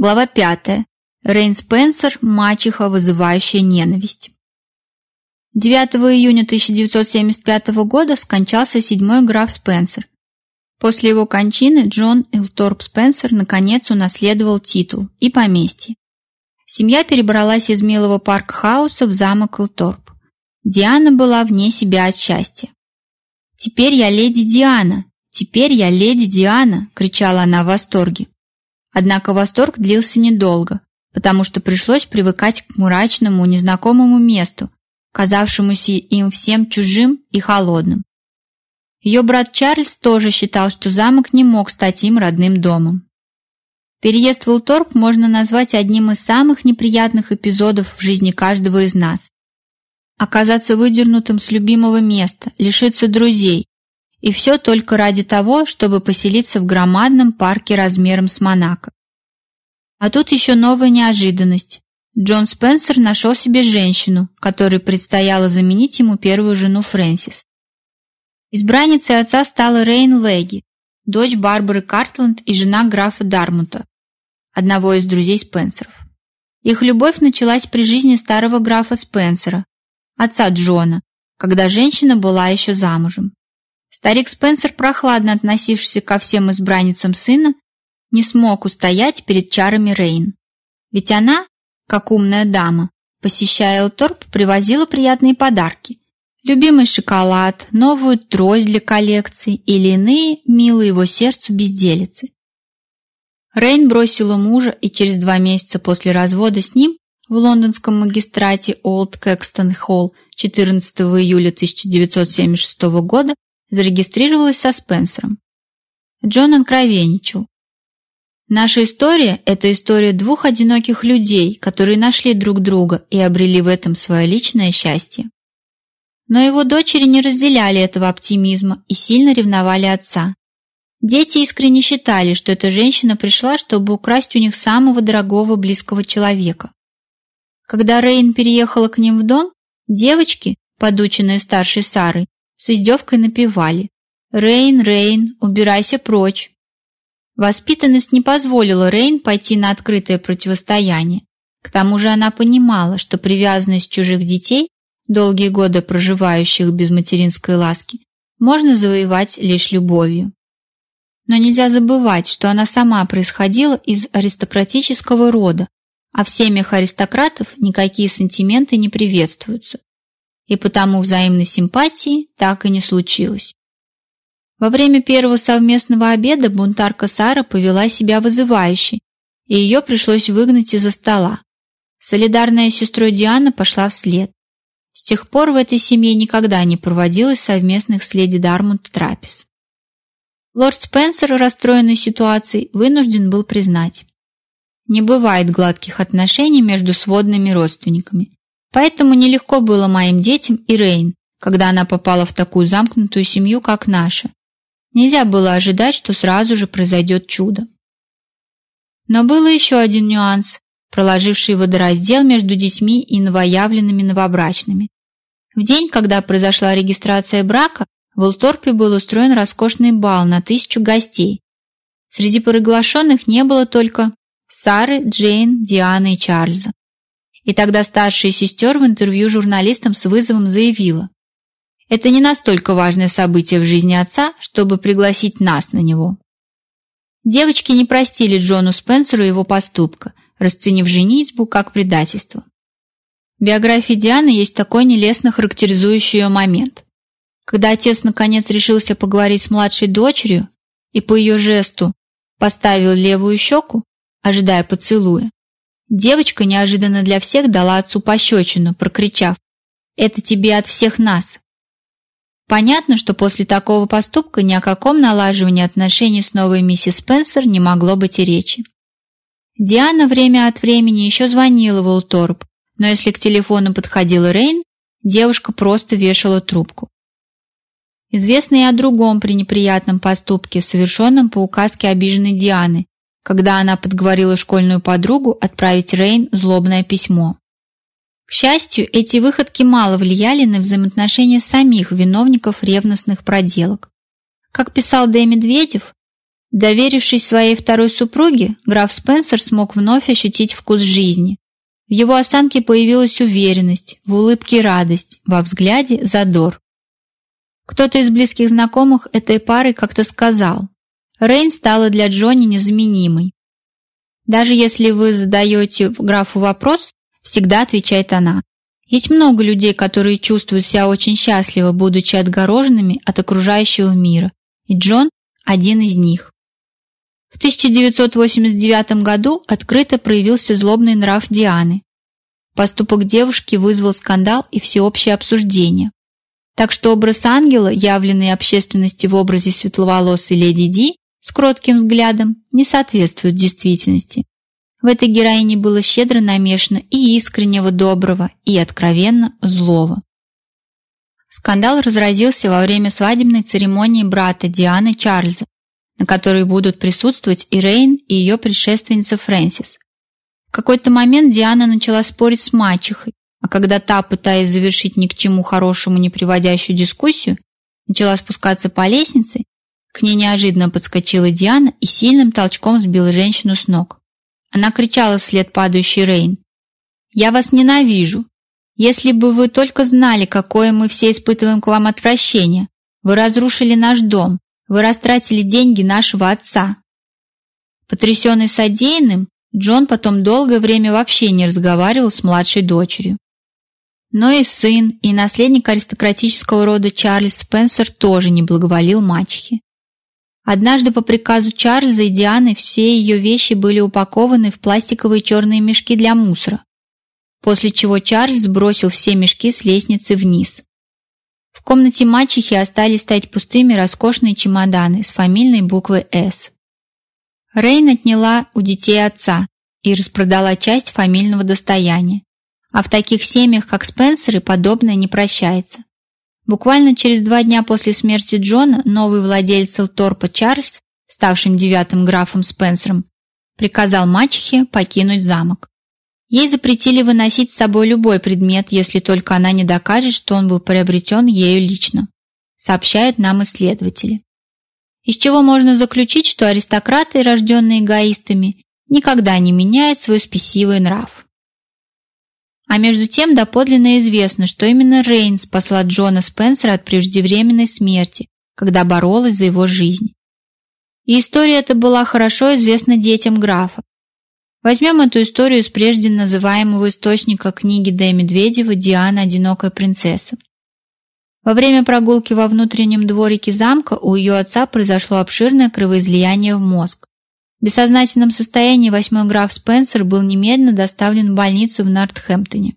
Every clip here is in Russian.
Глава 5. Рейн Спенсер, мачеха, вызывающая ненависть. 9 июня 1975 года скончался седьмой граф Спенсер. После его кончины Джон Илторп Спенсер наконец унаследовал титул и поместье. Семья перебралась из милого парк-хауса в замок Илторп. Диана была вне себя от счастья. «Теперь я леди Диана! Теперь я леди Диана!» – кричала она в восторге. Однако восторг длился недолго, потому что пришлось привыкать к мрачному, незнакомому месту, казавшемуся им всем чужим и холодным. Ее брат Чарльз тоже считал, что замок не мог стать им родным домом. Переезд в Улторп можно назвать одним из самых неприятных эпизодов в жизни каждого из нас. Оказаться выдернутым с любимого места, лишиться друзей, и все только ради того, чтобы поселиться в громадном парке размером с Монако. А тут еще новая неожиданность. Джон Спенсер нашел себе женщину, которой предстояло заменить ему первую жену Фрэнсис. Избранницей отца стала Рейн Леги, дочь Барбары Картленд и жена графа Дармута, одного из друзей Спенсеров. Их любовь началась при жизни старого графа Спенсера, отца Джона, когда женщина была еще замужем. Старик Спенсер, прохладно относившийся ко всем избранницам сына, не смог устоять перед чарами Рейн. Ведь она, как умная дама, посещая Элторп, привозила приятные подарки. Любимый шоколад, новую трость для коллекции или иные, милые его сердцу безделицы. Рейн бросила мужа и через два месяца после развода с ним в лондонском магистрате Олд Кэкстон Холл 14 июля 1976 года зарегистрировалась со Спенсером. Джон откровенничал. Наша история – это история двух одиноких людей, которые нашли друг друга и обрели в этом свое личное счастье. Но его дочери не разделяли этого оптимизма и сильно ревновали отца. Дети искренне считали, что эта женщина пришла, чтобы украсть у них самого дорогого близкого человека. Когда Рейн переехала к ним в дом, девочки, подученные старшей Сарой, с издевкой напевали «Рейн, Рейн, убирайся прочь». Воспитанность не позволила Рейн пойти на открытое противостояние. К тому же она понимала, что привязанность чужих детей, долгие годы проживающих без материнской ласки, можно завоевать лишь любовью. Но нельзя забывать, что она сама происходила из аристократического рода, а в семьях аристократов никакие сантименты не приветствуются и потому взаимной симпатии так и не случилось. Во время первого совместного обеда бунтарка Сара повела себя вызывающе, и ее пришлось выгнать из-за стола. Солидарная сестрой Диана пошла вслед. С тех пор в этой семье никогда не проводилось совместных с леди Дармонт трапез. Лорд Спенсер, расстроенный ситуацией, вынужден был признать. Не бывает гладких отношений между сводными родственниками. Поэтому нелегко было моим детям и Рейн, когда она попала в такую замкнутую семью, как наша. Нельзя было ожидать, что сразу же произойдет чудо. Но был еще один нюанс, проложивший водораздел между детьми и новоявленными новобрачными. В день, когда произошла регистрация брака, в Улторпе был устроен роскошный бал на тысячу гостей. Среди приглашенных не было только Сары, Джейн, Дианы и Чарльза. И тогда старшая сестер в интервью журналистам с вызовом заявила, это не настолько важное событие в жизни отца, чтобы пригласить нас на него. Девочки не простили Джону Спенсеру его поступка, расценив женитьбу как предательство. В биографии Дианы есть такой нелестно характеризующий ее момент. Когда отец наконец решился поговорить с младшей дочерью и по ее жесту поставил левую щеку, ожидая поцелуя, Девочка неожиданно для всех дала отцу пощечину, прокричав «Это тебе от всех нас!». Понятно, что после такого поступка ни о каком налаживании отношений с новой миссис Спенсер не могло быть и речи. Диана время от времени еще звонила в Улторп, но если к телефону подходила Рейн, девушка просто вешала трубку. Известно и о другом пренеприятном поступке, совершенном по указке обиженной Дианы, когда она подговорила школьную подругу отправить Рейн злобное письмо. К счастью, эти выходки мало влияли на взаимоотношения самих виновников ревностных проделок. Как писал Д. Медведев, Доверившись своей второй супруге, граф Спенсер смог вновь ощутить вкус жизни. В его осанке появилась уверенность, в улыбке радость, во взгляде задор. Кто-то из близких знакомых этой пары как-то сказал: "Рейн стала для Джонни незаменимой". Даже если вы задаете графу вопрос, всегда отвечает она. Есть много людей, которые чувствуют себя очень счастливо, будучи отгороженными от окружающего мира, и Джон один из них. В 1989 году открыто проявился злобный нрав Дианы. Поступок девушки вызвал скандал и всеобщее обсуждение. Так что образ ангела, явленный общественности в образе светловолосой леди Ди с кротким взглядом, не соответствует действительности. В этой героине было щедро намешано и искреннего доброго, и откровенно злого. Скандал разразился во время свадебной церемонии брата Дианы Чарльза, на которой будут присутствовать и Рейн, и ее предшественница Фрэнсис. В какой-то момент Диана начала спорить с мачехой, а когда та, пытаясь завершить ни к чему хорошему не приводящую дискуссию, начала спускаться по лестнице, к ней неожиданно подскочила Диана и сильным толчком сбила женщину с ног. Она кричала вслед падающей Рейн: "Я вас ненавижу. Если бы вы только знали, какое мы все испытываем к вам отвращение. Вы разрушили наш дом, вы растратили деньги нашего отца". Потрясенный содеянным, Джон потом долгое время вообще не разговаривал с младшей дочерью. Но и сын, и наследник аристократического рода Чарльз Спенсер тоже не благоволил мачехе. Однажды по приказу Чарльза и Дианы все ее вещи были упакованы в пластиковые черные мешки для мусора, после чего Чарльз сбросил все мешки с лестницы вниз. В комнате мачехи остались стоять пустыми роскошные чемоданы с фамильной буквой «С». Рейн отняла у детей отца и распродала часть фамильного достояния. А в таких семьях, как Спенсеры, подобное не прощается. Буквально через два дня после смерти Джона новый владелец Элторпа Чарльз, ставшим девятым графом Спенсером, приказал мачехе покинуть замок. Ей запретили выносить с собой любой предмет, если только она не докажет, что он был приобретен ею лично, сообщают нам исследователи. Из чего можно заключить, что аристократы, рожденные эгоистами, никогда не меняют свой спесивый нрав. А между тем доподлинно известно, что именно Рейн спасла Джона Спенсера от преждевременной смерти, когда боролась за его жизнь. И история эта была хорошо известна детям графа. Возьмем эту историю с прежде называемого источника книги Д. Медведева «Диана. Одинокая принцесса». Во время прогулки во внутреннем дворике замка у ее отца произошло обширное кровоизлияние в мозг. В бессознательном состоянии восьмой граф Спенсер был немедленно доставлен в больницу в Нортхэмптоне.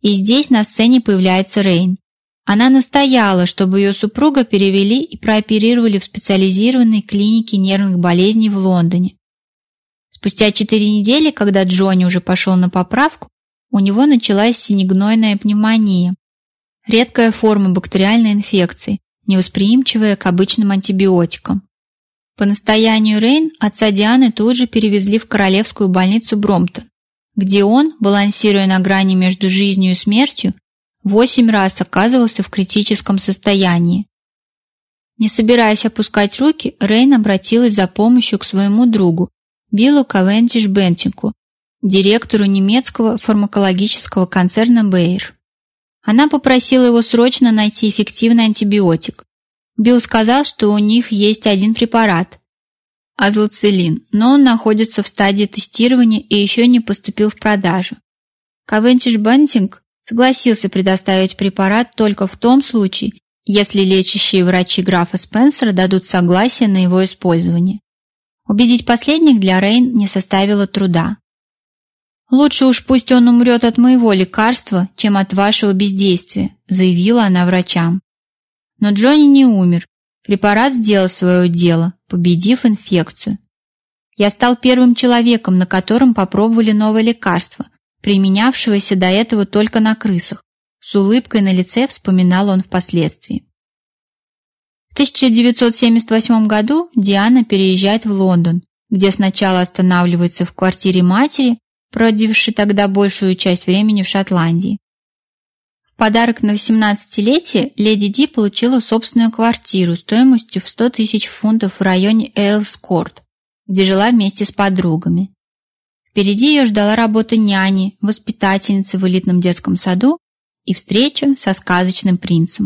И здесь на сцене появляется Рейн. Она настояла, чтобы ее супруга перевели и прооперировали в специализированной клинике нервных болезней в Лондоне. Спустя четыре недели, когда Джонни уже пошел на поправку, у него началась синегнойная пневмония, редкая форма бактериальной инфекции, невосприимчивая к обычным антибиотикам. По настоянию Рейн отца Дианы тут же перевезли в королевскую больницу Бромптон, где он, балансируя на грани между жизнью и смертью, восемь раз оказывался в критическом состоянии. Не собираясь опускать руки, Рейн обратилась за помощью к своему другу Биллу Кавентиш Бентингу, директору немецкого фармакологического концерна Bayer. Она попросила его срочно найти эффективный антибиотик. Билл сказал, что у них есть один препарат азлоцилин, но он находится в стадии тестирования и еще не поступил в продажу. Кавентиш Бантинг согласился предоставить препарат только в том случае, если лечащие врачи графа Спенсера дадут согласие на его использование. Убедить последних для Рейн не составило труда. Лучше уж пусть он умрет от моего лекарства, чем от вашего бездействия, заявила она врачам. Но Джонни не умер. Препарат сделал свое дело, победив инфекцию. Я стал первым человеком, на котором попробовали новое лекарство, применявшееся до этого только на крысах. С улыбкой на лице вспоминал он впоследствии. В 1978 году Диана переезжает в Лондон, где сначала останавливается в квартире матери, проводившей тогда большую часть времени в Шотландии подарок на 18-летие леди Ди получила собственную квартиру стоимостью в 100 тысяч фунтов в районе Эрлскорт, где жила вместе с подругами. Впереди ее ждала работа няни, воспитательницы в элитном детском саду и встреча со сказочным принцем.